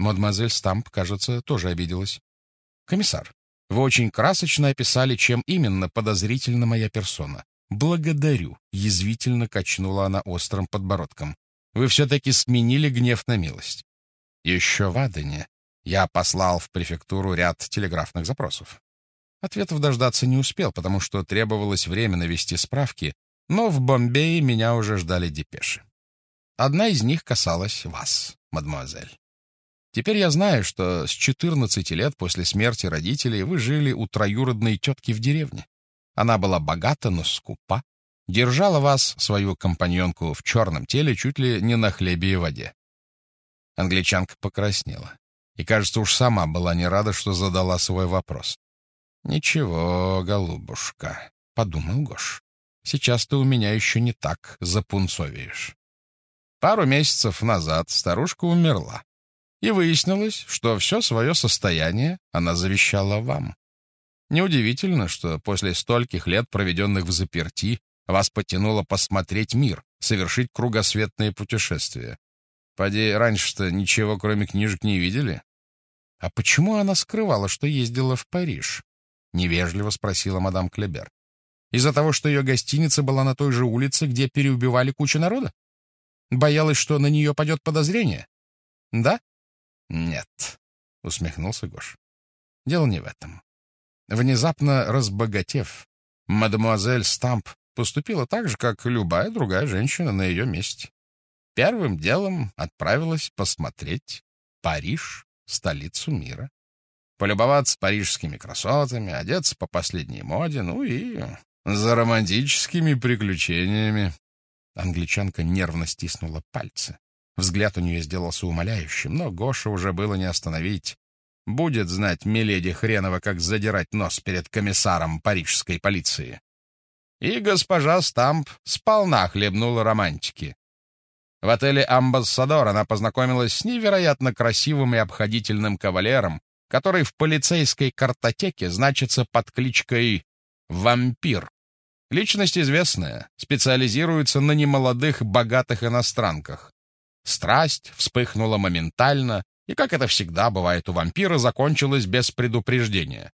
Мадемуазель Стамп, кажется, тоже обиделась. «Комиссар, вы очень красочно описали, чем именно подозрительна моя персона. Благодарю», — язвительно качнула она острым подбородком. «Вы все-таки сменили гнев на милость». Еще в Адене я послал в префектуру ряд телеграфных запросов. Ответов дождаться не успел, потому что требовалось время навести справки, но в Бомбее меня уже ждали депеши. Одна из них касалась вас, мадемуазель. Теперь я знаю, что с 14 лет после смерти родителей вы жили у троюродной тетки в деревне. Она была богата, но скупа. Держала вас, свою компаньонку, в черном теле чуть ли не на хлебе и воде. Англичанка покраснела. И, кажется, уж сама была не рада, что задала свой вопрос. «Ничего, голубушка», — подумал Гош. «Сейчас ты у меня еще не так запунцовеешь». Пару месяцев назад старушка умерла и выяснилось, что все свое состояние она завещала вам. Неудивительно, что после стольких лет, проведенных в заперти, вас потянуло посмотреть мир, совершить кругосветное путешествие. Поди, раньше-то ничего, кроме книжек, не видели? А почему она скрывала, что ездила в Париж? Невежливо спросила мадам Клебер. Из-за того, что ее гостиница была на той же улице, где переубивали кучу народа? Боялась, что на нее падет подозрение? Да? «Нет», — усмехнулся Гош. «Дело не в этом. Внезапно разбогатев, мадемуазель Стамп поступила так же, как любая другая женщина на ее месте. Первым делом отправилась посмотреть Париж, столицу мира, полюбоваться парижскими красотами, одеться по последней моде, ну и за романтическими приключениями. Англичанка нервно стиснула пальцы. Взгляд у нее сделался умоляющим, но Гоша уже было не остановить. Будет знать Миледи Хренова, как задирать нос перед комиссаром парижской полиции. И госпожа Стамп сполна хлебнула романтики. В отеле «Амбассадор» она познакомилась с невероятно красивым и обходительным кавалером, который в полицейской картотеке значится под кличкой «Вампир». Личность известная, специализируется на немолодых богатых иностранках. Страсть вспыхнула моментально, и, как это всегда бывает у вампира, закончилась без предупреждения.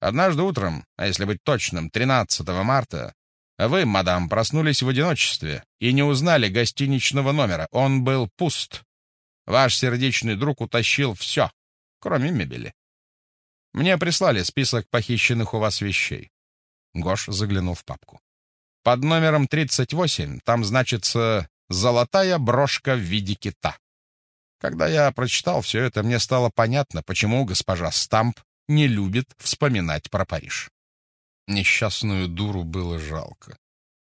Однажды утром, а если быть точным, 13 марта, вы, мадам, проснулись в одиночестве и не узнали гостиничного номера. Он был пуст. Ваш сердечный друг утащил все, кроме мебели. Мне прислали список похищенных у вас вещей. Гош заглянул в папку. Под номером 38 там значится золотая брошка в виде кита. Когда я прочитал все это, мне стало понятно, почему госпожа Стамп не любит вспоминать про Париж. Несчастную дуру было жалко.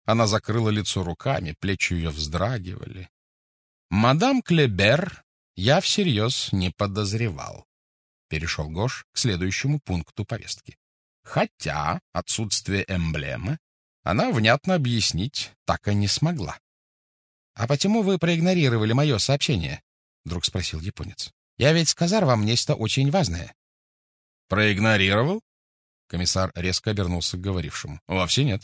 Она закрыла лицо руками, плечи ее вздрагивали. «Мадам Клебер я всерьез не подозревал», — перешел Гош к следующему пункту повестки. Хотя отсутствие эмблемы она внятно объяснить так и не смогла. «А почему вы проигнорировали мое сообщение?» — вдруг спросил японец. «Я ведь сказал вам нечто очень важное». «Проигнорировал?» Комиссар резко обернулся к говорившему. «Вовсе нет.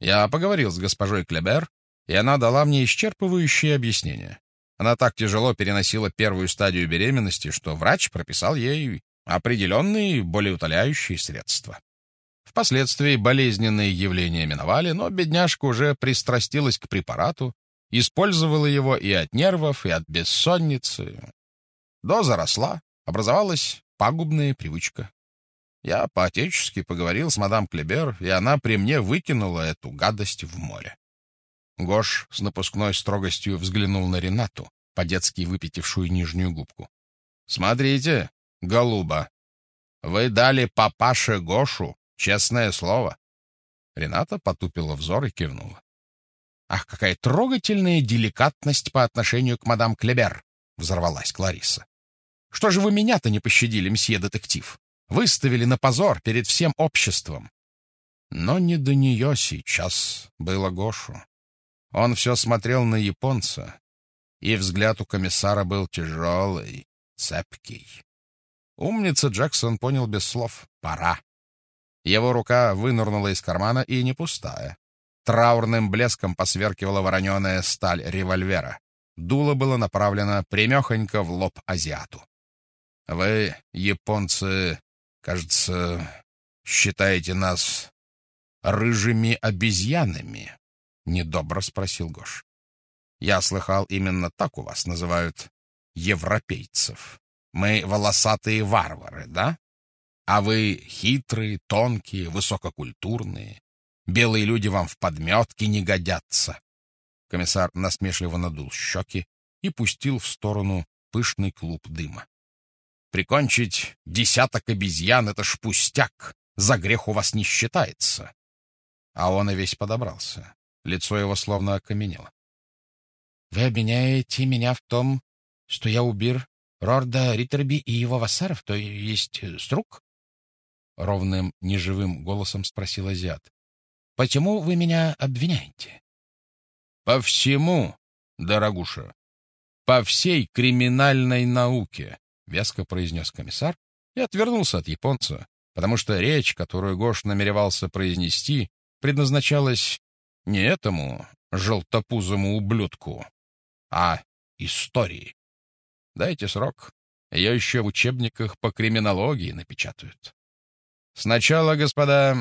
Я поговорил с госпожой Клебер, и она дала мне исчерпывающее объяснение. Она так тяжело переносила первую стадию беременности, что врач прописал ей определенные болеутоляющие средства. Впоследствии болезненные явления миновали, но бедняжка уже пристрастилась к препарату, Использовала его и от нервов, и от бессонницы. Доза росла, образовалась пагубная привычка. Я по-отечески поговорил с мадам Клебер, и она при мне выкинула эту гадость в море. Гош с напускной строгостью взглянул на Ренату, по-детски выпятившую нижнюю губку. «Смотрите, голуба, вы дали папаше Гошу честное слово». Рената потупила взор и кивнула. «Ах, какая трогательная деликатность по отношению к мадам Клебер!» — взорвалась Клариса. «Что же вы меня-то не пощадили, мсье детектив? Выставили на позор перед всем обществом!» Но не до нее сейчас было Гошу. Он все смотрел на японца, и взгляд у комиссара был тяжелый, цепкий. Умница Джексон понял без слов. «Пора». Его рука вынырнула из кармана и не пустая. Траурным блеском посверкивала вороненая сталь револьвера. Дуло было направлено прямехонько в лоб азиату. Вы, японцы, кажется, считаете нас рыжими обезьянами? Недобро спросил Гош. Я слыхал, именно так у вас называют европейцев. Мы волосатые варвары, да? А вы хитрые, тонкие, высококультурные. Белые люди вам в подметке не годятся. Комиссар насмешливо надул щеки и пустил в сторону пышный клуб дыма. Прикончить десяток обезьян — это ж пустяк, за грех у вас не считается. А он и весь подобрался. Лицо его словно окаменело. — Вы обвиняете меня в том, что я убил Рорда Риттерби и его вассаров, то есть э, струк? Ровным, неживым голосом спросил азиат. — Почему вы меня обвиняете? — По всему, дорогуша. По всей криминальной науке, — веско произнес комиссар и отвернулся от японца, потому что речь, которую Гош намеревался произнести, предназначалась не этому желтопузому ублюдку, а истории. Дайте срок. Ее еще в учебниках по криминологии напечатают. Сначала, господа,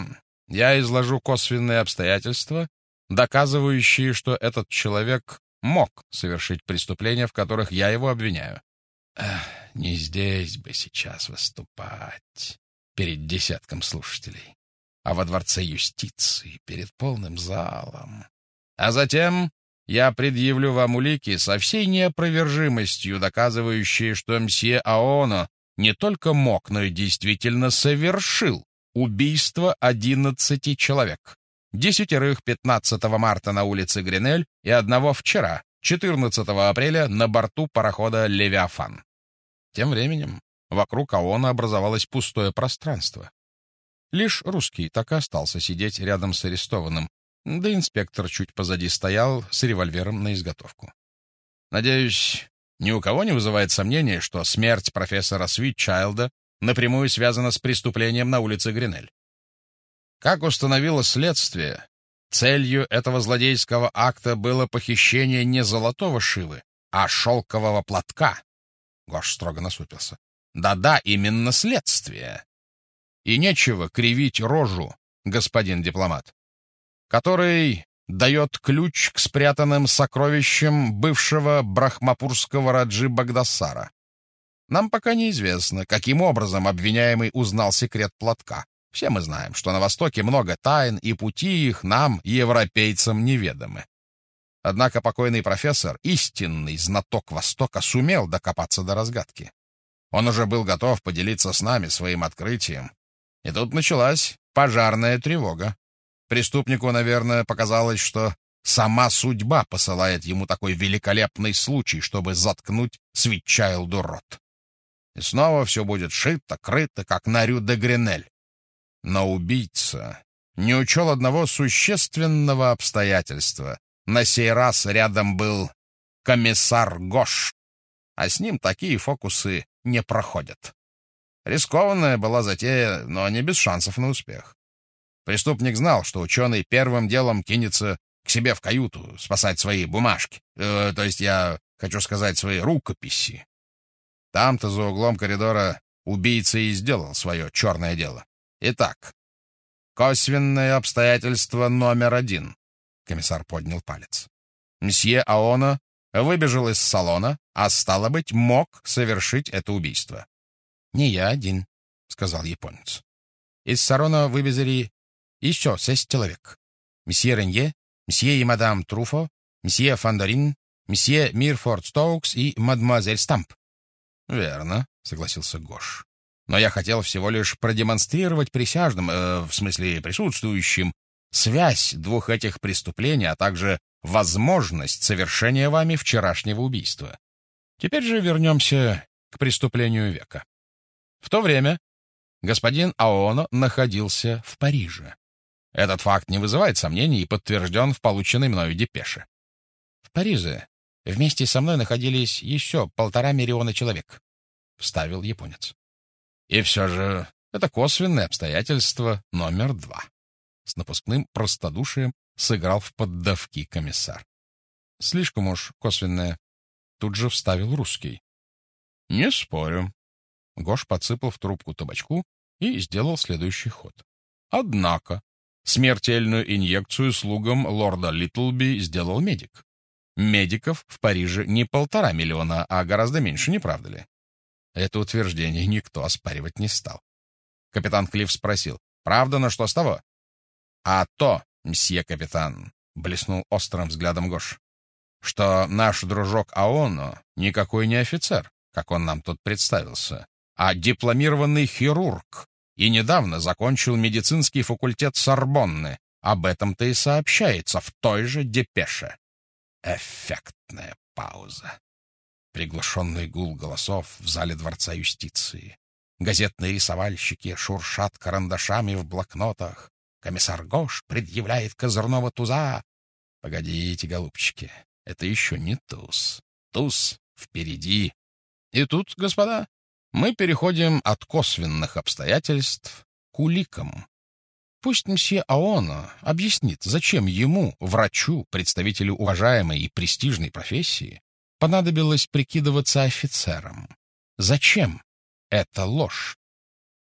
я изложу косвенные обстоятельства, доказывающие, что этот человек мог совершить преступления, в которых я его обвиняю. Эх, не здесь бы сейчас выступать перед десятком слушателей, а во дворце юстиции перед полным залом. А затем я предъявлю вам улики со всей неопровержимостью, доказывающие, что мсье Аоно не только мог, но и действительно совершил убийство одиннадцати человек. Десятерых 15 марта на улице Гринель и одного вчера, 14 апреля, на борту парохода «Левиафан». Тем временем вокруг Аона образовалось пустое пространство. Лишь русский так и остался сидеть рядом с арестованным, да инспектор чуть позади стоял с револьвером на изготовку. Надеюсь, ни у кого не вызывает сомнения, что смерть профессора Свитчайлда напрямую связана с преступлением на улице Гринель. Как установило следствие, целью этого злодейского акта было похищение не золотого шивы, а шелкового платка. Гош строго насупился. Да-да, именно следствие. И нечего кривить рожу, господин дипломат который дает ключ к спрятанным сокровищам бывшего брахмапурского раджи Багдасара. Нам пока неизвестно, каким образом обвиняемый узнал секрет платка. Все мы знаем, что на Востоке много тайн, и пути их нам, европейцам, неведомы. Однако покойный профессор, истинный знаток Востока, сумел докопаться до разгадки. Он уже был готов поделиться с нами своим открытием. И тут началась пожарная тревога. Преступнику, наверное, показалось, что сама судьба посылает ему такой великолепный случай, чтобы заткнуть Свитчайлду рот. И снова все будет шито, крыто, как на Рю де Гринель. Но убийца не учел одного существенного обстоятельства. На сей раз рядом был комиссар Гош, а с ним такие фокусы не проходят. Рискованная была затея, но не без шансов на успех. Преступник знал, что ученый первым делом кинется к себе в каюту спасать свои бумажки. Э, то есть я хочу сказать, свои рукописи. Там-то за углом коридора убийца и сделал свое черное дело. Итак, косвенное обстоятельство номер один. Комиссар поднял палец. Мсье Аона выбежал из салона, а, стало быть, мог совершить это убийство. — Не я один, — сказал японец. Из салона вывезли еще шесть человек. Месье Ренье, месье и мадам Труфо, месье Фандорин, месье Мирфорд Стоукс и мадемуазель Стамп. «Верно», — согласился Гош. «Но я хотел всего лишь продемонстрировать присяжным, э, в смысле присутствующим, связь двух этих преступлений, а также возможность совершения вами вчерашнего убийства. Теперь же вернемся к преступлению века. В то время господин Аоно находился в Париже. Этот факт не вызывает сомнений и подтвержден в полученной мною депеше. В Париже вместе со мной находились еще полтора миллиона человек, — вставил японец. И все же это косвенное обстоятельство номер два. С напускным простодушием сыграл в поддавки комиссар. Слишком уж косвенное. Тут же вставил русский. Не спорю. Гош подсыпал в трубку табачку и сделал следующий ход. Однако смертельную инъекцию слугам лорда Литлби сделал медик. Медиков в Париже не полтора миллиона, а гораздо меньше, не правда ли? Это утверждение никто оспаривать не стал. Капитан Клифф спросил, «Правда, но что с того?» «А то, мсье капитан», — блеснул острым взглядом Гош, «что наш дружок Аоно никакой не офицер, как он нам тут представился, а дипломированный хирург, и недавно закончил медицинский факультет Сорбонны. Об этом-то и сообщается в той же депеше. Эффектная пауза. Приглушенный гул голосов в зале Дворца юстиции. Газетные рисовальщики шуршат карандашами в блокнотах. Комиссар Гош предъявляет козырного туза. Погодите, голубчики, это еще не туз. Туз впереди. И тут, господа, мы переходим от косвенных обстоятельств к уликам. Пусть мсье Аона объяснит, зачем ему, врачу, представителю уважаемой и престижной профессии, понадобилось прикидываться офицером. Зачем? Это ложь.